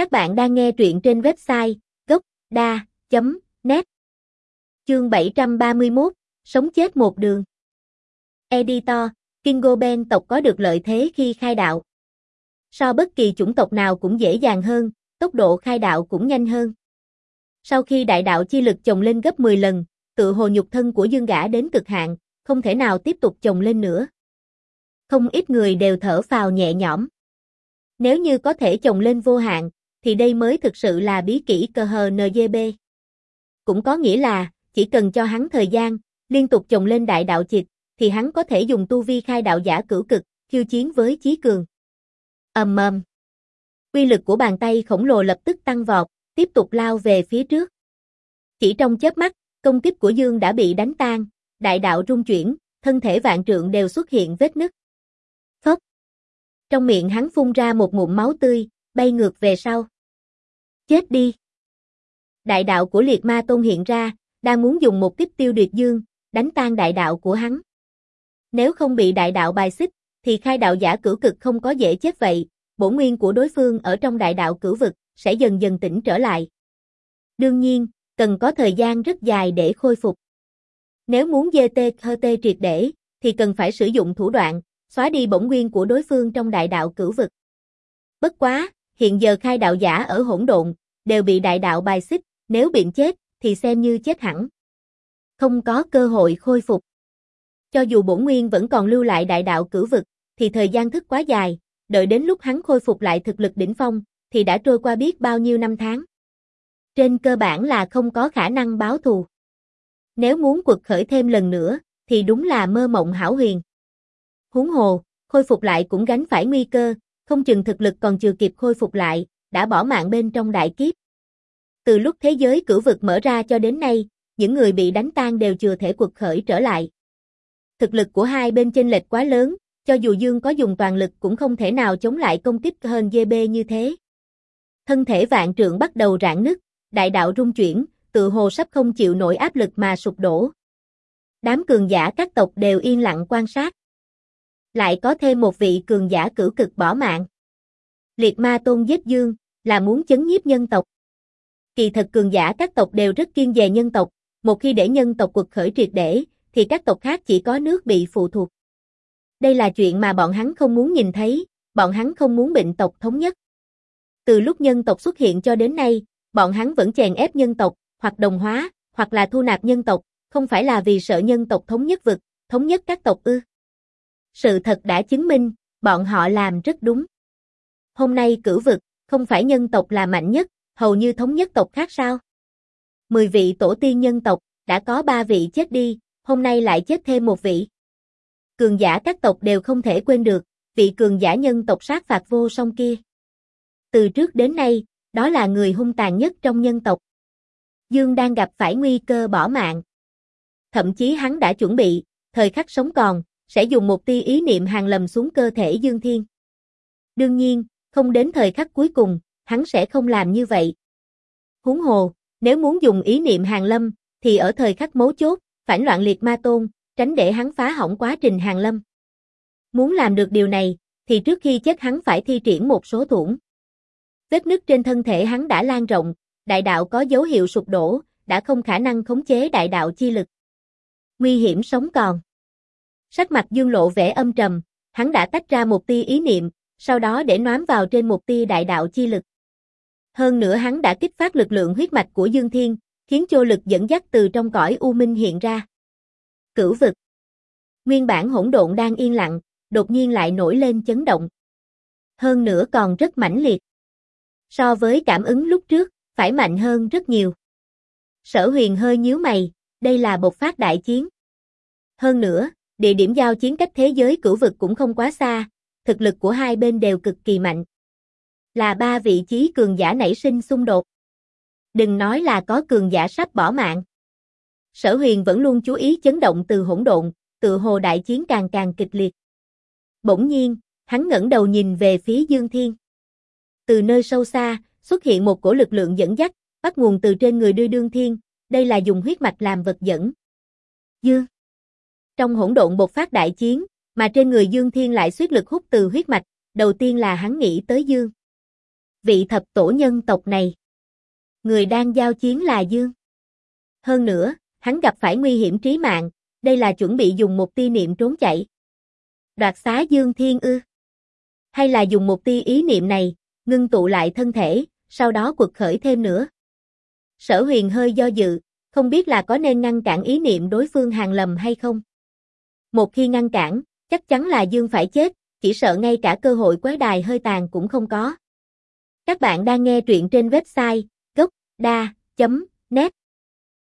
Các bạn đang nghe truyện trên website gocda net Chương 731, Sống chết một đường Editor, Kingo Ben tộc có được lợi thế khi khai đạo. So bất kỳ chủng tộc nào cũng dễ dàng hơn, tốc độ khai đạo cũng nhanh hơn. Sau khi đại đạo chi lực chồng lên gấp 10 lần, tự hồ nhục thân của dương gã đến cực hạn, không thể nào tiếp tục chồng lên nữa. Không ít người đều thở phào nhẹ nhõm. Nếu như có thể chồng lên vô hạn, thì đây mới thực sự là bí kỹ cơ hờ NGB. Cũng có nghĩa là, chỉ cần cho hắn thời gian, liên tục chồng lên đại đạo chịch, thì hắn có thể dùng tu vi khai đạo giả cửu cực, khiêu chiến với Chí Cường. Ầm ầm. Quy lực của bàn tay khổng lồ lập tức tăng vọt, tiếp tục lao về phía trước. Chỉ trong chớp mắt, công kích của Dương đã bị đánh tan, đại đạo rung chuyển, thân thể vạn trượng đều xuất hiện vết nứt. Phốc. Trong miệng hắn phun ra một ngụm máu tươi, bay ngược về sau. Chết đi! Đại đạo của liệt ma tôn hiện ra, đang muốn dùng một kích tiêu điệt dương, đánh tan đại đạo của hắn. Nếu không bị đại đạo bài xích, thì khai đạo giả cửu cực không có dễ chết vậy, bổ nguyên của đối phương ở trong đại đạo cửu vực, sẽ dần dần tỉnh trở lại. Đương nhiên, cần có thời gian rất dài để khôi phục. Nếu muốn dê tê khơ tê triệt để, thì cần phải sử dụng thủ đoạn, xóa đi bổng nguyên của đối phương trong đại đạo cửu vực. Bất quá, Hiện giờ khai đạo giả ở hỗn độn, đều bị đại đạo bài xích, nếu biện chết, thì xem như chết hẳn. Không có cơ hội khôi phục. Cho dù bổn nguyên vẫn còn lưu lại đại đạo cử vực, thì thời gian thức quá dài, đợi đến lúc hắn khôi phục lại thực lực đỉnh phong, thì đã trôi qua biết bao nhiêu năm tháng. Trên cơ bản là không có khả năng báo thù. Nếu muốn quật khởi thêm lần nữa, thì đúng là mơ mộng hảo huyền. Huống hồ, khôi phục lại cũng gánh phải nguy cơ, không chừng thực lực còn chưa kịp khôi phục lại, đã bỏ mạng bên trong đại kiếp. Từ lúc thế giới cửu vực mở ra cho đến nay, những người bị đánh tan đều chưa thể cuộc khởi trở lại. Thực lực của hai bên chênh lệch quá lớn, cho dù Dương có dùng toàn lực cũng không thể nào chống lại công kích hơn GB như thế. Thân thể vạn trượng bắt đầu rạn nứt, đại đạo rung chuyển, tự hồ sắp không chịu nổi áp lực mà sụp đổ. Đám cường giả các tộc đều yên lặng quan sát lại có thêm một vị cường giả cửu cực bỏ mạng. Liệt ma tôn giết dương, là muốn chấn nhiếp nhân tộc. Kỳ thật cường giả các tộc đều rất kiên về nhân tộc, một khi để nhân tộc quật khởi triệt để, thì các tộc khác chỉ có nước bị phụ thuộc. Đây là chuyện mà bọn hắn không muốn nhìn thấy, bọn hắn không muốn bệnh tộc thống nhất. Từ lúc nhân tộc xuất hiện cho đến nay, bọn hắn vẫn chèn ép nhân tộc, hoặc đồng hóa, hoặc là thu nạp nhân tộc, không phải là vì sợ nhân tộc thống nhất vực, thống nhất các tộc ư sự thật đã chứng minh, bọn họ làm rất đúng. Hôm nay cử vực, không phải nhân tộc là mạnh nhất, hầu như thống nhất tộc khác sao? Mười vị tổ tiên nhân tộc, đã có ba vị chết đi, hôm nay lại chết thêm một vị. Cường giả các tộc đều không thể quên được, vị cường giả nhân tộc sát phạt vô song kia. Từ trước đến nay, đó là người hung tàn nhất trong nhân tộc. Dương đang gặp phải nguy cơ bỏ mạng. Thậm chí hắn đã chuẩn bị, thời khắc sống còn, sẽ dùng một tia ý niệm hàng lầm xuống cơ thể Dương Thiên. Đương nhiên, không đến thời khắc cuối cùng, hắn sẽ không làm như vậy. Húng hồ, nếu muốn dùng ý niệm hàng lâm, thì ở thời khắc mấu chốt, phản loạn liệt ma tôn, tránh để hắn phá hỏng quá trình hàng lâm. Muốn làm được điều này, thì trước khi chết hắn phải thi triển một số thủng. Vết nứt trên thân thể hắn đã lan rộng, đại đạo có dấu hiệu sụp đổ, đã không khả năng khống chế đại đạo chi lực. Nguy hiểm sống còn. Sắc mặt Dương Lộ vẻ âm trầm, hắn đã tách ra một tia ý niệm, sau đó để noám vào trên một tia đại đạo chi lực. Hơn nữa hắn đã kích phát lực lượng huyết mạch của Dương Thiên, khiến chô lực dẫn dắt từ trong cõi U Minh hiện ra. Cửu vực Nguyên bản hỗn độn đang yên lặng, đột nhiên lại nổi lên chấn động. Hơn nữa còn rất mãnh liệt. So với cảm ứng lúc trước, phải mạnh hơn rất nhiều. Sở huyền hơi nhíu mày, đây là bột phát đại chiến. Hơn nữa, Địa điểm giao chiến cách thế giới cửu vực cũng không quá xa, thực lực của hai bên đều cực kỳ mạnh. Là ba vị trí cường giả nảy sinh xung đột. Đừng nói là có cường giả sắp bỏ mạng. Sở huyền vẫn luôn chú ý chấn động từ hỗn độn, tự hồ đại chiến càng càng kịch liệt. Bỗng nhiên, hắn ngẩng đầu nhìn về phía Dương Thiên. Từ nơi sâu xa, xuất hiện một cổ lực lượng dẫn dắt, bắt nguồn từ trên người đưa đương thiên, đây là dùng huyết mạch làm vật dẫn. Dương trong hỗn độn bột phát đại chiến, mà trên người Dương Thiên lại suýt lực hút từ huyết mạch, đầu tiên là hắn nghĩ tới Dương. Vị thập tổ nhân tộc này, người đang giao chiến là Dương. Hơn nữa, hắn gặp phải nguy hiểm trí mạng, đây là chuẩn bị dùng một tia niệm trốn chạy. Đoạt xá Dương Thiên ư? Hay là dùng một tia ý niệm này, ngưng tụ lại thân thể, sau đó quật khởi thêm nữa? Sở huyền hơi do dự, không biết là có nên ngăn cản ý niệm đối phương hàng lầm hay không. Một khi ngăn cản, chắc chắn là Dương phải chết, chỉ sợ ngay cả cơ hội quái đài hơi tàn cũng không có. Các bạn đang nghe truyện trên website gocda.net